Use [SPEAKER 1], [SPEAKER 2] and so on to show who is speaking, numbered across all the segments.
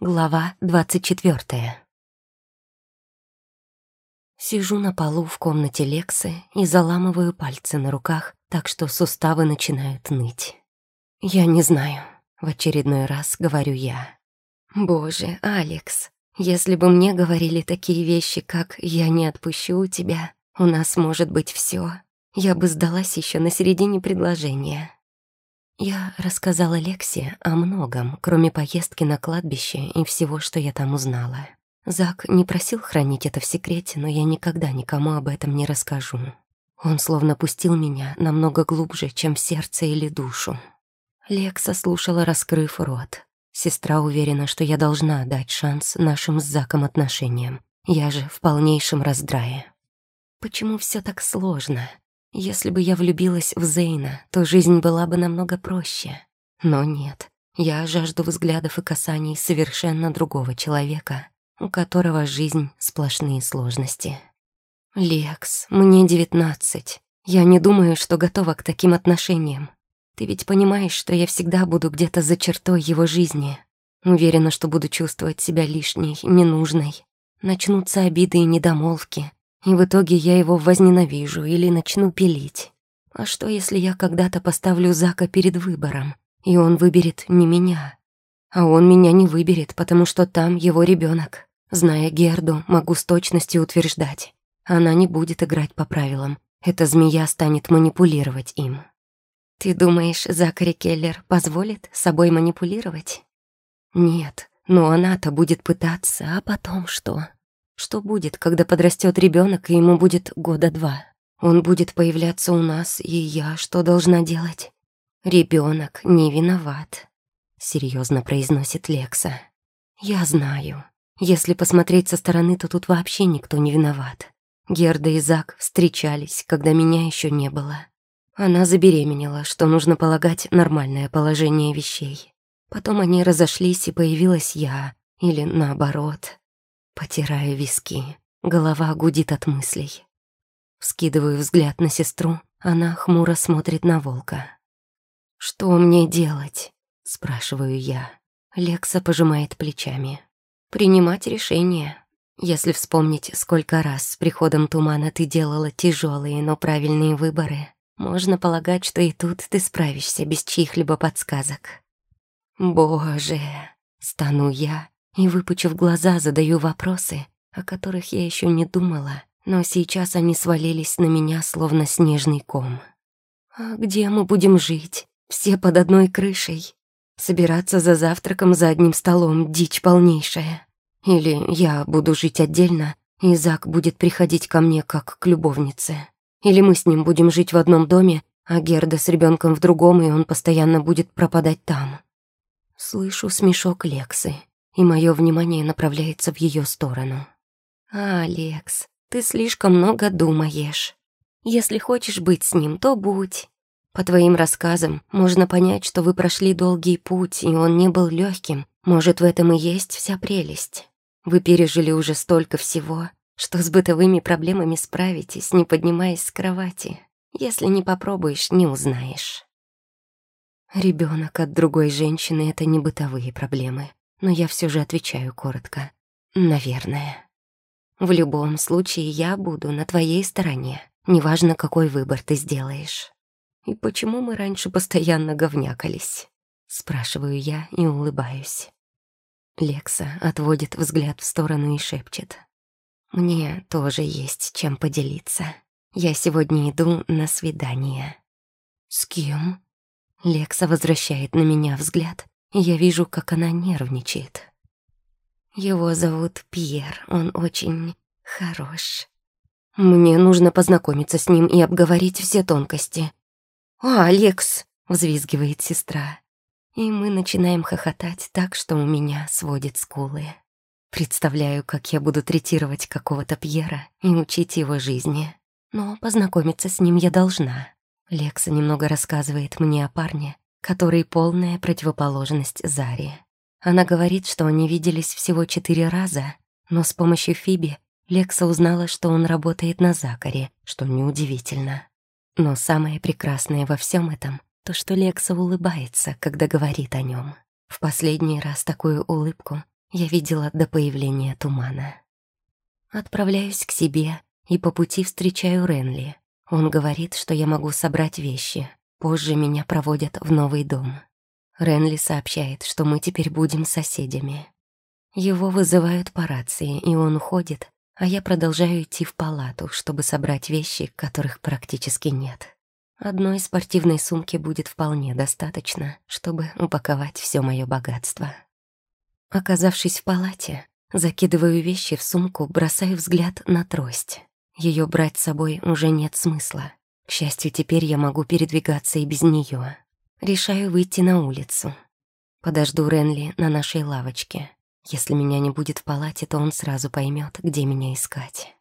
[SPEAKER 1] Глава двадцать четвертая. Сижу на полу в комнате Лексы и заламываю пальцы на руках, так что суставы начинают ныть. «Я не знаю», — в очередной раз говорю я. «Боже, Алекс, если бы мне говорили такие вещи, как «я не отпущу тебя», «у нас может быть все, я бы сдалась еще на середине предложения». Я рассказала Лексе о многом, кроме поездки на кладбище и всего, что я там узнала. Зак не просил хранить это в секрете, но я никогда никому об этом не расскажу. Он словно пустил меня намного глубже, чем в сердце или душу. Лекса слушала, раскрыв рот. Сестра уверена, что я должна дать шанс нашим с Заком отношениям. Я же в полнейшем раздрае. Почему все так сложно? Если бы я влюбилась в Зейна, то жизнь была бы намного проще. Но нет, я жажду взглядов и касаний совершенно другого человека, у которого жизнь — сплошные сложности. «Лекс, мне девятнадцать. Я не думаю, что готова к таким отношениям. Ты ведь понимаешь, что я всегда буду где-то за чертой его жизни. Уверена, что буду чувствовать себя лишней, ненужной. Начнутся обиды и недомолвки, и в итоге я его возненавижу или начну пилить. А что, если я когда-то поставлю Зака перед выбором, и он выберет не меня? А он меня не выберет, потому что там его ребенок. Зная Герду, могу с точностью утверждать. Она не будет играть по правилам. Эта змея станет манипулировать им. Ты думаешь, Закари Келлер позволит собой манипулировать? Нет, но она-то будет пытаться, а потом что? Что будет, когда подрастет ребенок и ему будет года два? Он будет появляться у нас, и я что должна делать? Ребенок не виноват, серьезно произносит Лекса. Я знаю. Если посмотреть со стороны, то тут вообще никто не виноват. Герда и Зак встречались, когда меня еще не было. Она забеременела, что нужно полагать нормальное положение вещей. Потом они разошлись, и появилась я, или наоборот. Потираю виски. Голова гудит от мыслей. Вскидываю взгляд на сестру. Она хмуро смотрит на волка. «Что мне делать?» — спрашиваю я. Лекса пожимает плечами. «Принимать решение. Если вспомнить, сколько раз с приходом тумана ты делала тяжелые, но правильные выборы, можно полагать, что и тут ты справишься без чьих-либо подсказок». «Боже!» — стану я и, выпучив глаза, задаю вопросы, о которых я еще не думала, но сейчас они свалились на меня, словно снежный ком. «А где мы будем жить? Все под одной крышей? Собираться за завтраком за одним столом — дичь полнейшая. Или я буду жить отдельно, и Зак будет приходить ко мне как к любовнице. Или мы с ним будем жить в одном доме, а Герда с ребенком в другом, и он постоянно будет пропадать там». Слышу смешок Лексы и мое внимание направляется в ее сторону. «Алекс, ты слишком много думаешь. Если хочешь быть с ним, то будь. По твоим рассказам можно понять, что вы прошли долгий путь, и он не был легким. Может, в этом и есть вся прелесть. Вы пережили уже столько всего, что с бытовыми проблемами справитесь, не поднимаясь с кровати. Если не попробуешь, не узнаешь. Ребенок от другой женщины — это не бытовые проблемы но я все же отвечаю коротко. «Наверное». В любом случае я буду на твоей стороне, неважно, какой выбор ты сделаешь. И почему мы раньше постоянно говнякались? Спрашиваю я и улыбаюсь. Лекса отводит взгляд в сторону и шепчет. Мне тоже есть чем поделиться. Я сегодня иду на свидание. С кем? Лекса возвращает на меня взгляд, я вижу, как она нервничает. Его зовут Пьер, он очень хорош. Мне нужно познакомиться с ним и обговорить все тонкости. «А, «Алекс!» — взвизгивает сестра. И мы начинаем хохотать так, что у меня сводит скулы. Представляю, как я буду третировать какого-то Пьера и учить его жизни. Но познакомиться с ним я должна. Лекса немного рассказывает мне о парне, который полная противоположность Заре. Она говорит, что они виделись всего четыре раза, но с помощью Фиби Лекса узнала, что он работает на Закаре, что неудивительно. Но самое прекрасное во всем этом — то, что Лекса улыбается, когда говорит о нем. В последний раз такую улыбку я видела до появления тумана. Отправляюсь к себе и по пути встречаю Ренли. Он говорит, что я могу собрать вещи. Позже меня проводят в новый дом. Ренли сообщает, что мы теперь будем соседями. Его вызывают по рации, и он уходит, а я продолжаю идти в палату, чтобы собрать вещи, которых практически нет. Одной спортивной сумки будет вполне достаточно, чтобы упаковать все мое богатство. Оказавшись в палате, закидываю вещи в сумку, бросаю взгляд на трость. Ее брать с собой уже нет смысла. К счастью, теперь я могу передвигаться и без нее. Решаю выйти на улицу. Подожду Ренли на нашей лавочке. Если меня не будет в палате, то он сразу поймет, где меня искать.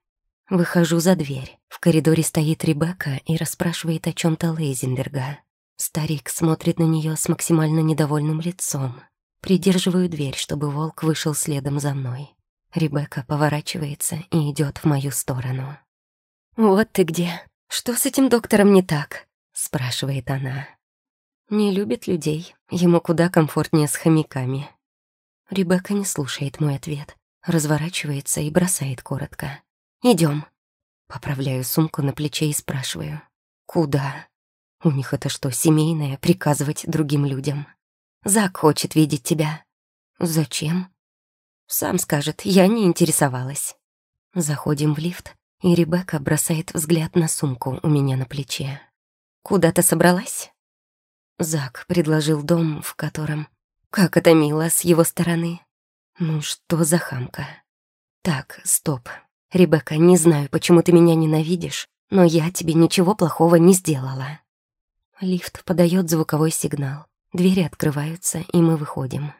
[SPEAKER 1] Выхожу за дверь. В коридоре стоит Ребекка и расспрашивает о чем то Лейзенберга. Старик смотрит на нее с максимально недовольным лицом. Придерживаю дверь, чтобы волк вышел следом за мной. Ребекка поворачивается и идет в мою сторону. «Вот ты где. Что с этим доктором не так?» — спрашивает она. Не любит людей, ему куда комфортнее с хомяками. Ребекка не слушает мой ответ, разворачивается и бросает коротко. Идем. Поправляю сумку на плече и спрашиваю. «Куда?» У них это что, семейное, приказывать другим людям? Зак хочет видеть тебя. Зачем? Сам скажет, я не интересовалась. Заходим в лифт, и Ребекка бросает взгляд на сумку у меня на плече. «Куда ты собралась?» Зак предложил дом, в котором... Как это мило с его стороны. Ну что за хамка? Так, стоп. Ребекка, не знаю, почему ты меня ненавидишь, но я тебе ничего плохого не сделала. Лифт подает звуковой сигнал. Двери открываются, и мы выходим.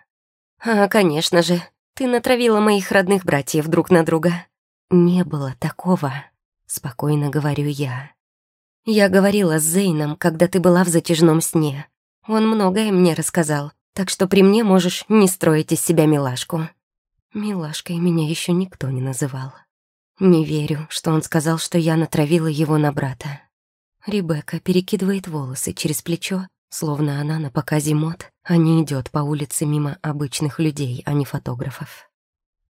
[SPEAKER 1] А, конечно же, ты натравила моих родных братьев друг на друга. Не было такого, спокойно говорю я. Я говорила с Зейном, когда ты была в затяжном сне. Он многое мне рассказал, так что при мне можешь не строить из себя милашку. Милашкой меня еще никто не называл. Не верю, что он сказал, что я натравила его на брата. Ребекка перекидывает волосы через плечо, словно она на показе мод, а не идет по улице мимо обычных людей, а не фотографов.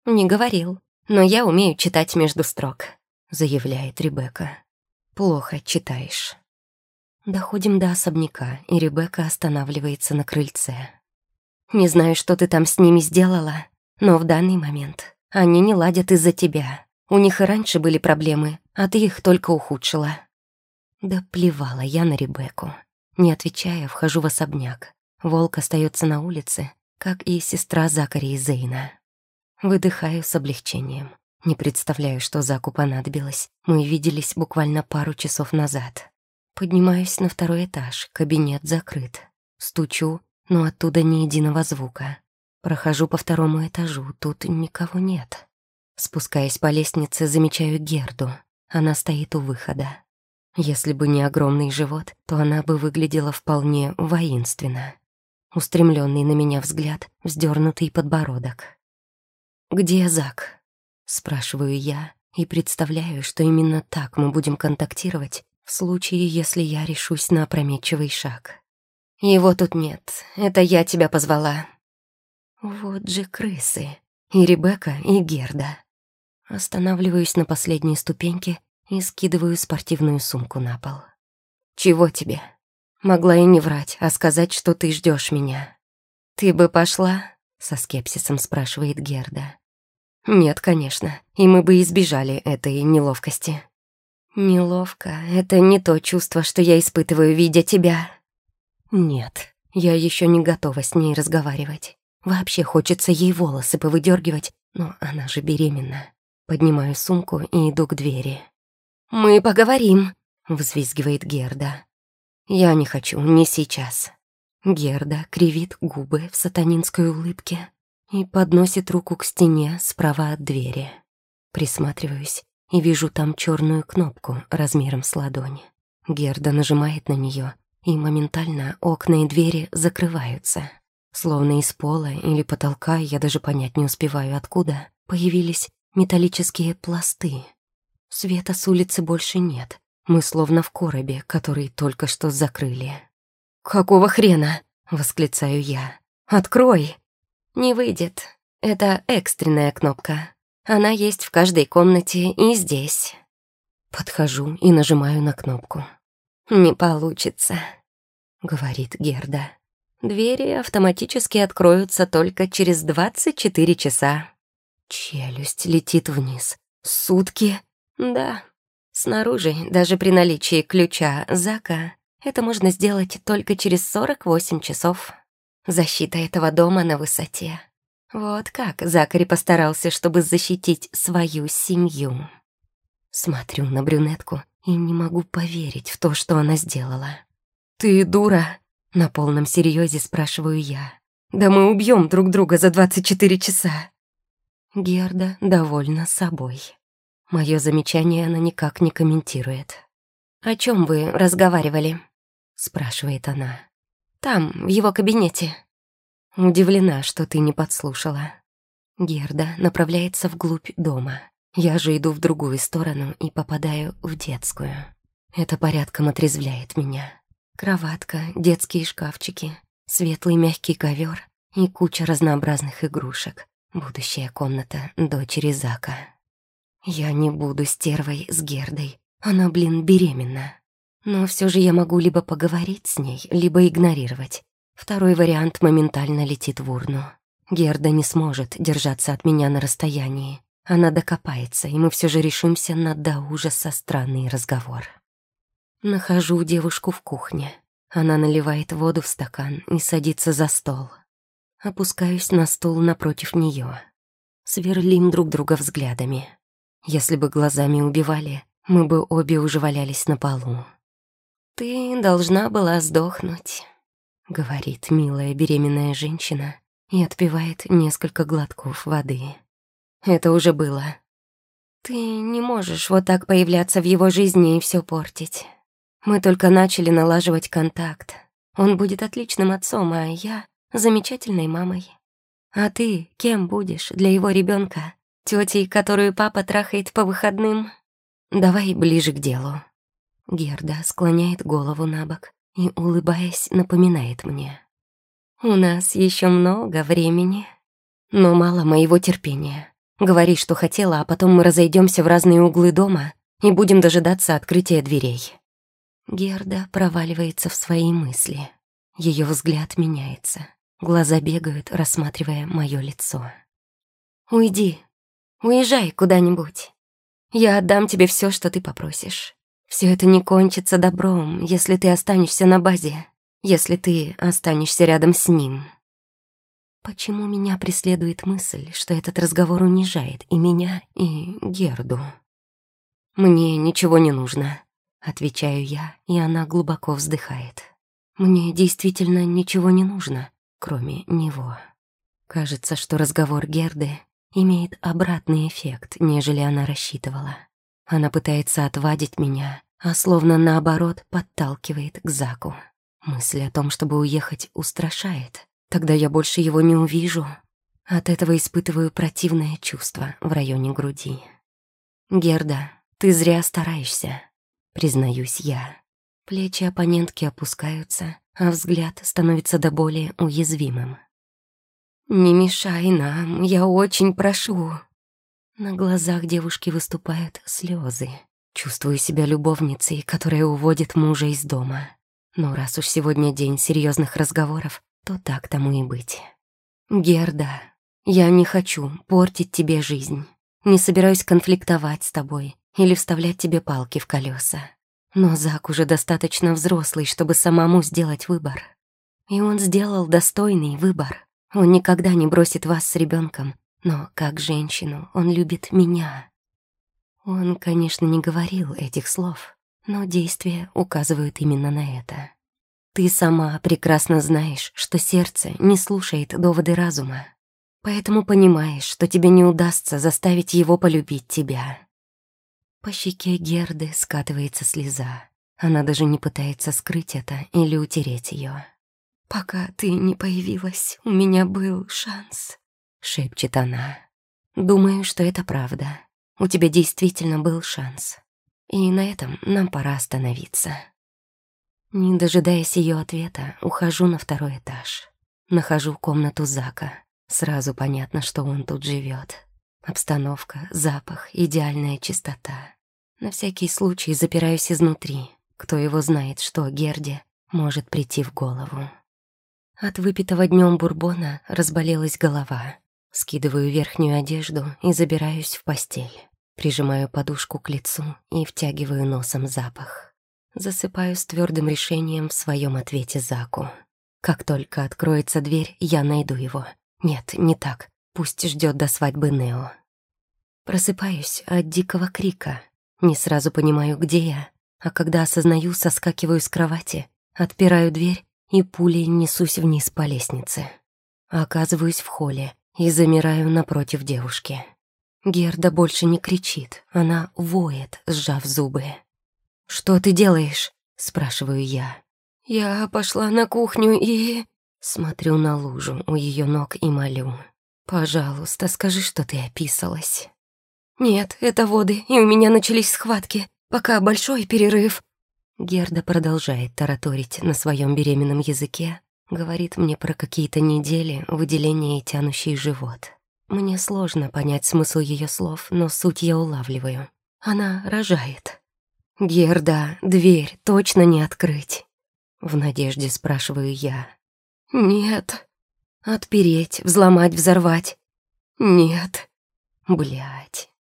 [SPEAKER 1] «Не говорил, но я умею читать между строк», — заявляет Ребекка. Плохо читаешь. Доходим до особняка, и Ребекка останавливается на крыльце. Не знаю, что ты там с ними сделала, но в данный момент они не ладят из-за тебя. У них и раньше были проблемы, а ты их только ухудшила. Да плевала я на Ребекку. Не отвечая, вхожу в особняк. Волк остается на улице, как и сестра Закари и Зейна. Выдыхаю с облегчением. Не представляю, что Заку понадобилось. Мы виделись буквально пару часов назад. Поднимаюсь на второй этаж, кабинет закрыт. Стучу, но оттуда ни единого звука. Прохожу по второму этажу, тут никого нет. Спускаясь по лестнице, замечаю Герду. Она стоит у выхода. Если бы не огромный живот, то она бы выглядела вполне воинственно. Устремленный на меня взгляд, вздернутый подбородок. «Где Зак?» Спрашиваю я и представляю, что именно так мы будем контактировать в случае, если я решусь на опрометчивый шаг. Его тут нет, это я тебя позвала. Вот же крысы. И Ребекка, и Герда. Останавливаюсь на последней ступеньке и скидываю спортивную сумку на пол. «Чего тебе?» Могла и не врать, а сказать, что ты ждешь меня. «Ты бы пошла?» — со скепсисом спрашивает Герда. Нет, конечно, и мы бы избежали этой неловкости. Неловко — это не то чувство, что я испытываю, видя тебя. Нет, я еще не готова с ней разговаривать. Вообще хочется ей волосы повыдергивать, но она же беременна. Поднимаю сумку и иду к двери. «Мы поговорим», — взвизгивает Герда. «Я не хочу, не сейчас». Герда кривит губы в сатанинской улыбке и подносит руку к стене справа от двери. Присматриваюсь и вижу там черную кнопку размером с ладони. Герда нажимает на нее, и моментально окна и двери закрываются. Словно из пола или потолка, я даже понять не успеваю откуда, появились металлические пласты. Света с улицы больше нет. Мы словно в коробе, который только что закрыли. «Какого хрена?» — восклицаю я. «Открой!» «Не выйдет. Это экстренная кнопка. Она есть в каждой комнате и здесь. Подхожу и нажимаю на кнопку. «Не получится», — говорит Герда. «Двери автоматически откроются только через 24 часа». Челюсть летит вниз. «Сутки?» «Да. Снаружи, даже при наличии ключа Зака, это можно сделать только через 48 часов. Защита этого дома на высоте. Вот как Закари постарался, чтобы защитить свою семью». Смотрю на брюнетку и не могу поверить в то, что она сделала. «Ты дура?» — на полном серьезе спрашиваю я. «Да мы убьем друг друга за 24 часа!» Герда довольна собой. Мое замечание она никак не комментирует. «О чем вы разговаривали?» — спрашивает она. «Там, в его кабинете». Удивлена, что ты не подслушала. Герда направляется вглубь дома. Я же иду в другую сторону и попадаю в детскую. Это порядком отрезвляет меня. Кроватка, детские шкафчики, светлый мягкий ковер и куча разнообразных игрушек. Будущая комната дочери Зака. Я не буду стервой с Гердой. Она, блин, беременна. Но все же я могу либо поговорить с ней, либо игнорировать. Второй вариант моментально летит в урну. Герда не сможет держаться от меня на расстоянии. Она докопается, и мы все же решимся на до ужаса странный разговор. Нахожу девушку в кухне. Она наливает воду в стакан и садится за стол. Опускаюсь на стул напротив нее. Сверлим друг друга взглядами. Если бы глазами убивали, мы бы обе уже валялись на полу. «Ты должна была сдохнуть», — говорит милая беременная женщина и отпивает несколько глотков воды. Это уже было. Ты не можешь вот так появляться в его жизни и все портить. Мы только начали налаживать контакт. Он будет отличным отцом, а я — замечательной мамой. А ты кем будешь для его ребенка? Тетей, которую папа трахает по выходным? Давай ближе к делу. Герда склоняет голову на бок и, улыбаясь, напоминает мне. У нас еще много времени, но мало моего терпения. Говори, что хотела, а потом мы разойдемся в разные углы дома и будем дожидаться открытия дверей». Герда проваливается в свои мысли. Ее взгляд меняется. Глаза бегают, рассматривая мое лицо. «Уйди. Уезжай куда-нибудь. Я отдам тебе все, что ты попросишь. Все это не кончится добром, если ты останешься на базе, если ты останешься рядом с ним». Почему меня преследует мысль, что этот разговор унижает и меня, и Герду? «Мне ничего не нужно», — отвечаю я, и она глубоко вздыхает. «Мне действительно ничего не нужно, кроме него». Кажется, что разговор Герды имеет обратный эффект, нежели она рассчитывала. Она пытается отвадить меня, а словно наоборот подталкивает к Заку. Мысль о том, чтобы уехать, устрашает. Тогда я больше его не увижу. От этого испытываю противное чувство в районе груди. «Герда, ты зря стараешься», — признаюсь я. Плечи оппонентки опускаются, а взгляд становится до более уязвимым. «Не мешай нам, я очень прошу». На глазах девушки выступают слезы. Чувствую себя любовницей, которая уводит мужа из дома. Но раз уж сегодня день серьезных разговоров, то так тому и быть. Герда, я не хочу портить тебе жизнь. Не собираюсь конфликтовать с тобой или вставлять тебе палки в колеса. Но Зак уже достаточно взрослый, чтобы самому сделать выбор. И он сделал достойный выбор. Он никогда не бросит вас с ребенком, но как женщину он любит меня. Он, конечно, не говорил этих слов, но действия указывают именно на это. Ты сама прекрасно знаешь, что сердце не слушает доводы разума, поэтому понимаешь, что тебе не удастся заставить его полюбить тебя. По щеке Герды скатывается слеза. Она даже не пытается скрыть это или утереть ее. «Пока ты не появилась, у меня был шанс», — шепчет она. «Думаю, что это правда. У тебя действительно был шанс. И на этом нам пора остановиться». Не дожидаясь ее ответа, ухожу на второй этаж. Нахожу комнату Зака. Сразу понятно, что он тут живет. Обстановка, запах, идеальная чистота. На всякий случай запираюсь изнутри. Кто его знает, что Герде может прийти в голову. От выпитого днем бурбона разболелась голова. Скидываю верхнюю одежду и забираюсь в постель. Прижимаю подушку к лицу и втягиваю носом запах. Засыпаю с твердым решением в своем ответе Заку. Как только откроется дверь, я найду его. Нет, не так. Пусть ждет до свадьбы Нео. Просыпаюсь от дикого крика. Не сразу понимаю, где я, а когда осознаю, соскакиваю с кровати, отпираю дверь и пулей несусь вниз по лестнице. Оказываюсь в холле и замираю напротив девушки. Герда больше не кричит, она воет, сжав зубы. «Что ты делаешь?» — спрашиваю я. «Я пошла на кухню и...» Смотрю на лужу у ее ног и молю. «Пожалуйста, скажи, что ты описалась». «Нет, это воды, и у меня начались схватки. Пока большой перерыв». Герда продолжает тараторить на своем беременном языке, говорит мне про какие-то недели выделения и тянущий живот. Мне сложно понять смысл ее слов, но суть я улавливаю. Она рожает. «Герда, дверь точно не открыть?» В надежде спрашиваю я. «Нет». «Отпереть, взломать, взорвать?» «Нет». Блять.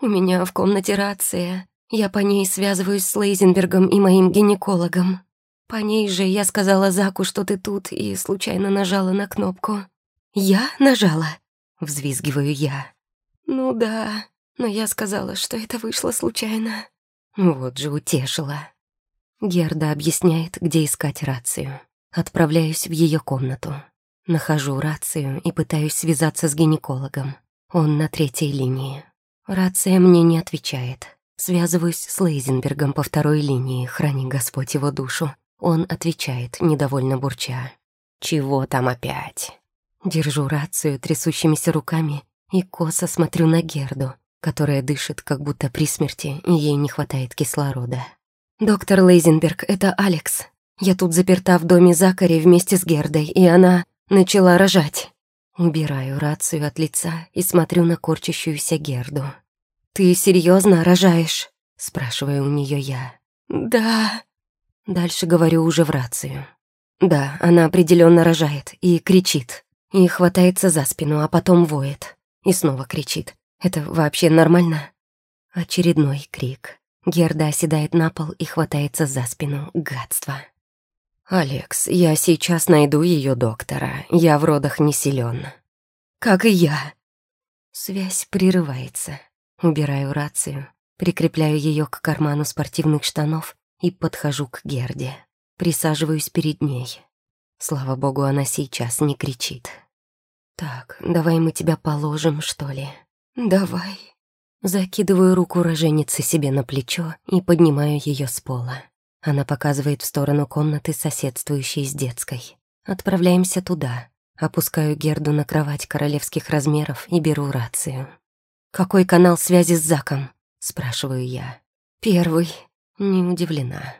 [SPEAKER 1] У меня в комнате рация. Я по ней связываюсь с Лейзенбергом и моим гинекологом. По ней же я сказала Заку, что ты тут, и случайно нажала на кнопку. «Я нажала?» — взвизгиваю я. «Ну да, но я сказала, что это вышло случайно». Вот же утешила. Герда объясняет, где искать рацию. Отправляюсь в ее комнату. Нахожу рацию и пытаюсь связаться с гинекологом. Он на третьей линии. Рация мне не отвечает. Связываюсь с Лейзенбергом по второй линии, храни Господь его душу. Он отвечает, недовольно бурча. «Чего там опять?» Держу рацию трясущимися руками и косо смотрю на Герду, которая дышит как будто при смерти, и ей не хватает кислорода. «Доктор Лейзенберг, это Алекс. Я тут заперта в доме Закари вместе с Гердой, и она начала рожать». Убираю рацию от лица и смотрю на корчащуюся Герду. «Ты серьезно рожаешь?» — спрашиваю у нее я. «Да». Дальше говорю уже в рацию. «Да, она определенно рожает и кричит, и хватается за спину, а потом воет, и снова кричит. Это вообще нормально?» Очередной крик. Герда оседает на пол и хватается за спину. Гадство. «Алекс, я сейчас найду ее доктора. Я в родах не силен. «Как и я». Связь прерывается. Убираю рацию, прикрепляю ее к карману спортивных штанов и подхожу к Герде. Присаживаюсь перед ней. Слава богу, она сейчас не кричит. «Так, давай мы тебя положим, что ли?» «Давай». Закидываю руку роженицы себе на плечо и поднимаю ее с пола. Она показывает в сторону комнаты, соседствующей с детской. Отправляемся туда. Опускаю Герду на кровать королевских размеров и беру рацию. «Какой канал связи с Заком?» — спрашиваю я. «Первый». Не удивлена.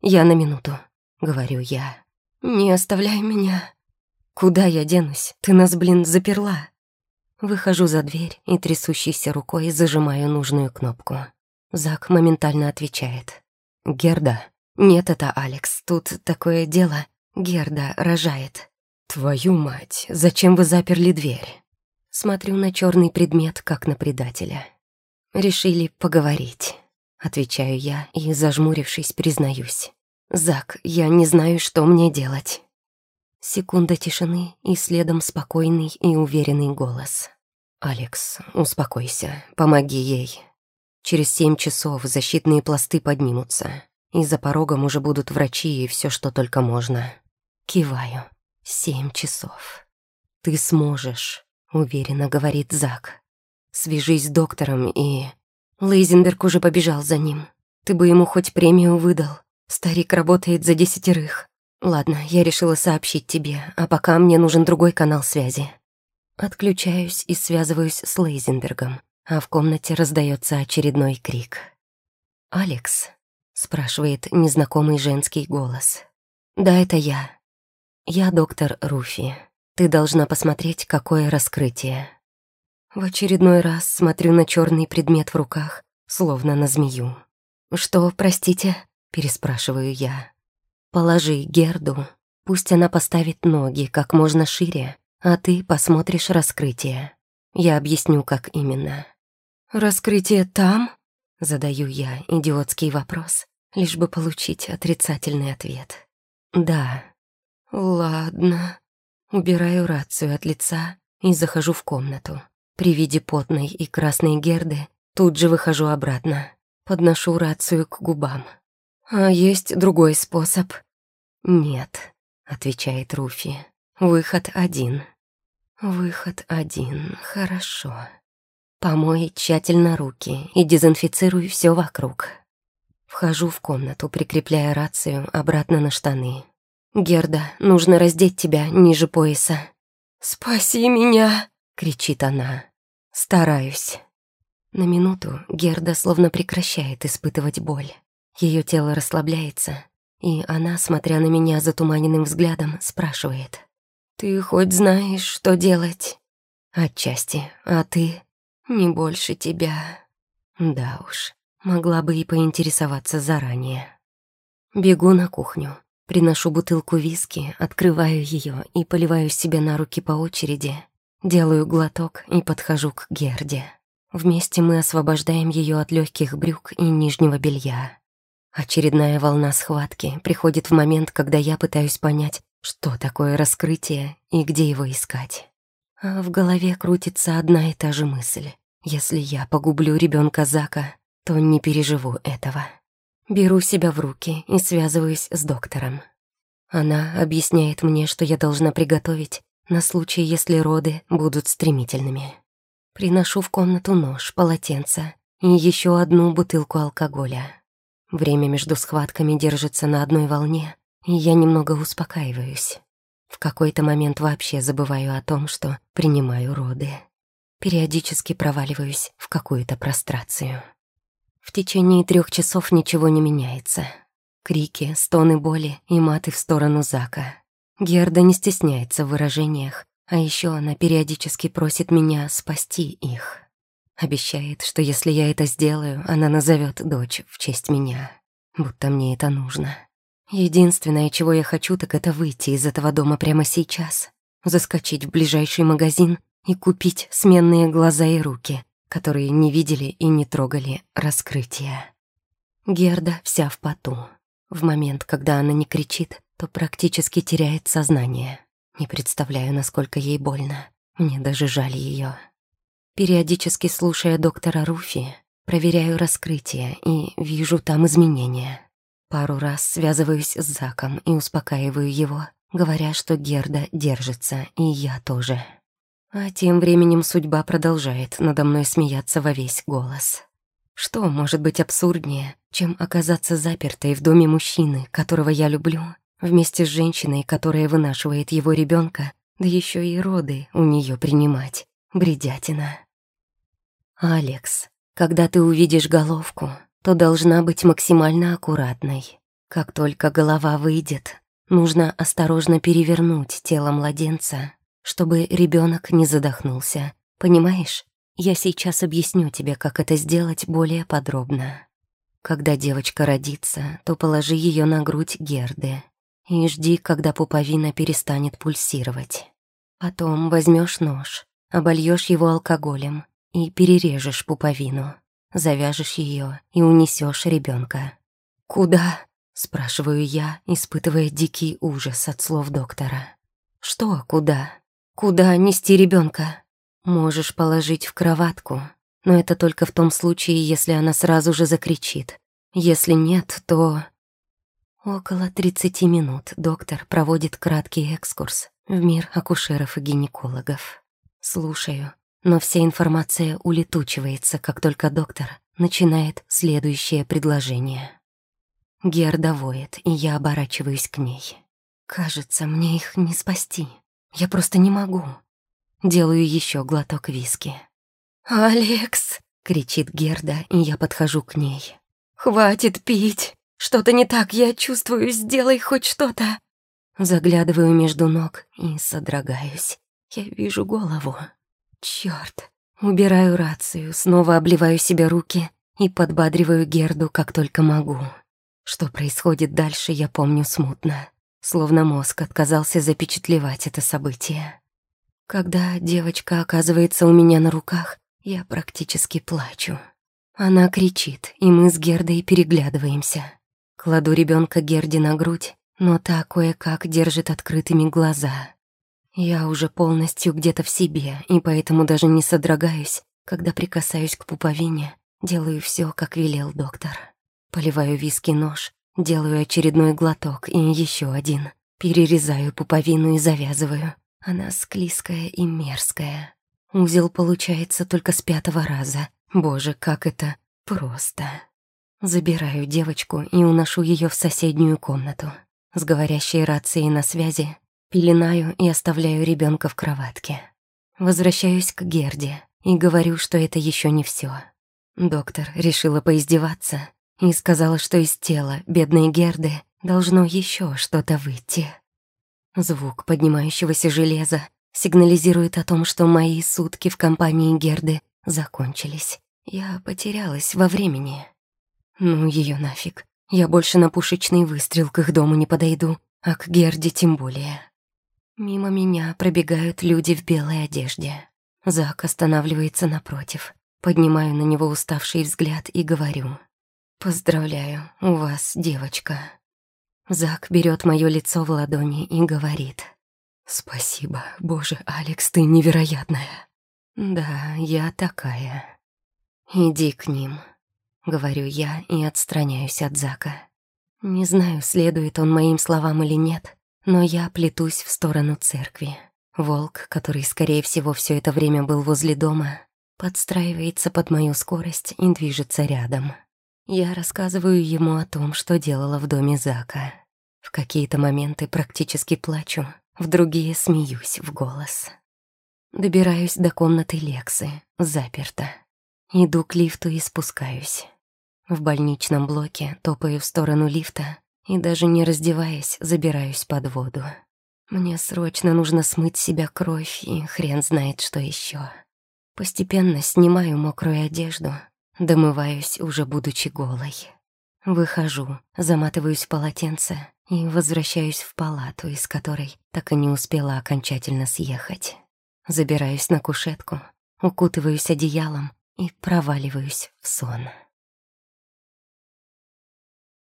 [SPEAKER 1] «Я на минуту», — говорю я. «Не оставляй меня». «Куда я денусь? Ты нас, блин, заперла». Выхожу за дверь и трясущейся рукой зажимаю нужную кнопку. Зак моментально отвечает. «Герда?» «Нет, это Алекс. Тут такое дело. Герда рожает». «Твою мать, зачем вы заперли дверь?» Смотрю на черный предмет, как на предателя. «Решили поговорить», — отвечаю я и, зажмурившись, признаюсь. «Зак, я не знаю, что мне делать». Секунда тишины и следом спокойный и уверенный голос. «Алекс, успокойся, помоги ей. Через семь часов защитные пласты поднимутся, и за порогом уже будут врачи и все, что только можно». Киваю. «Семь часов. Ты сможешь», — уверенно говорит Зак. «Свяжись с доктором и...» Лейзенберг уже побежал за ним. «Ты бы ему хоть премию выдал. Старик работает за десятерых. Ладно, я решила сообщить тебе, а пока мне нужен другой канал связи. Отключаюсь и связываюсь с Лейзенбергом, а в комнате раздается очередной крик. «Алекс?» — спрашивает незнакомый женский голос. «Да, это я. Я доктор Руфи. Ты должна посмотреть, какое раскрытие. В очередной раз смотрю на черный предмет в руках, словно на змею. «Что, простите?» — переспрашиваю я. «Положи Герду, пусть она поставит ноги как можно шире, а ты посмотришь раскрытие. Я объясню, как именно». «Раскрытие там?» — задаю я идиотский вопрос, лишь бы получить отрицательный ответ. «Да». «Ладно». Убираю рацию от лица и захожу в комнату. При виде потной и красной Герды тут же выхожу обратно. Подношу рацию к губам. «А есть другой способ?» «Нет», — отвечает Руфи. «Выход один». «Выход один, хорошо. Помой тщательно руки и дезинфицируй все вокруг». Вхожу в комнату, прикрепляя рацию обратно на штаны. «Герда, нужно раздеть тебя ниже пояса». «Спаси меня!» — кричит она. «Стараюсь». На минуту Герда словно прекращает испытывать боль. Ее тело расслабляется, и она, смотря на меня затуманенным взглядом, спрашивает. «Ты хоть знаешь, что делать?» «Отчасти. А ты?» «Не больше тебя». «Да уж, могла бы и поинтересоваться заранее». Бегу на кухню, приношу бутылку виски, открываю ее и поливаю себе на руки по очереди, делаю глоток и подхожу к Герде. Вместе мы освобождаем ее от легких брюк и нижнего белья. Очередная волна схватки приходит в момент, когда я пытаюсь понять, что такое раскрытие и где его искать. А в голове крутится одна и та же мысль. Если я погублю ребенка Зака, то не переживу этого. Беру себя в руки и связываюсь с доктором. Она объясняет мне, что я должна приготовить на случай, если роды будут стремительными. Приношу в комнату нож, полотенце и еще одну бутылку алкоголя. Время между схватками держится на одной волне, и я немного успокаиваюсь. В какой-то момент вообще забываю о том, что принимаю роды. Периодически проваливаюсь в какую-то прострацию. В течение трех часов ничего не меняется. Крики, стоны боли и маты в сторону Зака. Герда не стесняется в выражениях, а еще она периодически просит меня спасти их. Обещает, что если я это сделаю, она назовет дочь в честь меня. Будто мне это нужно. Единственное, чего я хочу, так это выйти из этого дома прямо сейчас, заскочить в ближайший магазин и купить сменные глаза и руки, которые не видели и не трогали раскрытия. Герда вся в поту. В момент, когда она не кричит, то практически теряет сознание. Не представляю, насколько ей больно. Мне даже жаль ее. Периодически слушая доктора Руфи, проверяю раскрытие и вижу там изменения. Пару раз связываюсь с Заком и успокаиваю его, говоря, что Герда держится, и я тоже. А тем временем судьба продолжает надо мной смеяться во весь голос. Что может быть абсурднее, чем оказаться запертой в доме мужчины, которого я люблю, вместе с женщиной, которая вынашивает его ребенка, да еще и роды у нее принимать. Бредятина. Алекс, когда ты увидишь головку, то должна быть максимально аккуратной. Как только голова выйдет, нужно осторожно перевернуть тело младенца, чтобы ребенок не задохнулся. Понимаешь? Я сейчас объясню тебе, как это сделать более подробно. Когда девочка родится, то положи ее на грудь Герды и жди, когда пуповина перестанет пульсировать. Потом возьмешь нож, обольешь его алкоголем и перережешь пуповину, завяжешь ее и унесешь ребенка. «Куда?» — спрашиваю я, испытывая дикий ужас от слов доктора. «Что куда? Куда нести ребенка? Можешь положить в кроватку, но это только в том случае, если она сразу же закричит. Если нет, то...» Около 30 минут доктор проводит краткий экскурс в мир акушеров и гинекологов. Слушаю, но вся информация улетучивается, как только доктор начинает следующее предложение. Герда воет, и я оборачиваюсь к ней. Кажется, мне их не спасти. Я просто не могу. Делаю еще глоток виски. «Алекс!» — кричит Герда, и я подхожу к ней. «Хватит пить!» Что-то не так, я чувствую, сделай хоть что-то». Заглядываю между ног и содрогаюсь. Я вижу голову. Чёрт. Убираю рацию, снова обливаю себе руки и подбадриваю Герду, как только могу. Что происходит дальше, я помню смутно. Словно мозг отказался запечатлевать это событие. Когда девочка оказывается у меня на руках, я практически плачу. Она кричит, и мы с Гердой переглядываемся. Кладу ребенка Герде на грудь, но та кое-как держит открытыми глаза. Я уже полностью где-то в себе, и поэтому даже не содрогаюсь, когда прикасаюсь к пуповине, делаю все, как велел доктор. Поливаю виски нож, делаю очередной глоток и еще один. Перерезаю пуповину и завязываю. Она склизкая и мерзкая. Узел получается только с пятого раза. Боже, как это просто. Забираю девочку и уношу ее в соседнюю комнату. С говорящей рацией на связи пеленаю и оставляю ребенка в кроватке. Возвращаюсь к Герде и говорю, что это еще не все. Доктор решила поиздеваться и сказала, что из тела бедной Герды должно еще что-то выйти. Звук поднимающегося железа сигнализирует о том, что мои сутки в компании Герды закончились. Я потерялась во времени. Ну, ее нафиг. Я больше на пушечный выстрел к их дому не подойду, а к Герде тем более. Мимо меня пробегают люди в белой одежде. Зак останавливается напротив. Поднимаю на него уставший взгляд и говорю. «Поздравляю, у вас девочка». Зак берет мое лицо в ладони и говорит. «Спасибо, боже, Алекс, ты невероятная». «Да, я такая». «Иди к ним», — говорю я и отстраняюсь от Зака. Не знаю, следует он моим словам или нет, но я плетусь в сторону церкви. Волк, который, скорее всего, все это время был возле дома, подстраивается под мою скорость и движется рядом. Я рассказываю ему о том, что делала в доме Зака. В какие-то моменты практически плачу, в другие смеюсь в голос. Добираюсь до комнаты Лексы, заперта. Иду к лифту и спускаюсь. В больничном блоке топаю в сторону лифта и даже не раздеваясь, забираюсь под воду. Мне срочно нужно смыть себя кровь и хрен знает что еще. Постепенно снимаю мокрую одежду, домываюсь, уже будучи голой. Выхожу, заматываюсь в полотенце и возвращаюсь в палату, из которой так и не успела окончательно съехать. Забираюсь на кушетку, укутываюсь одеялом и проваливаюсь в сон.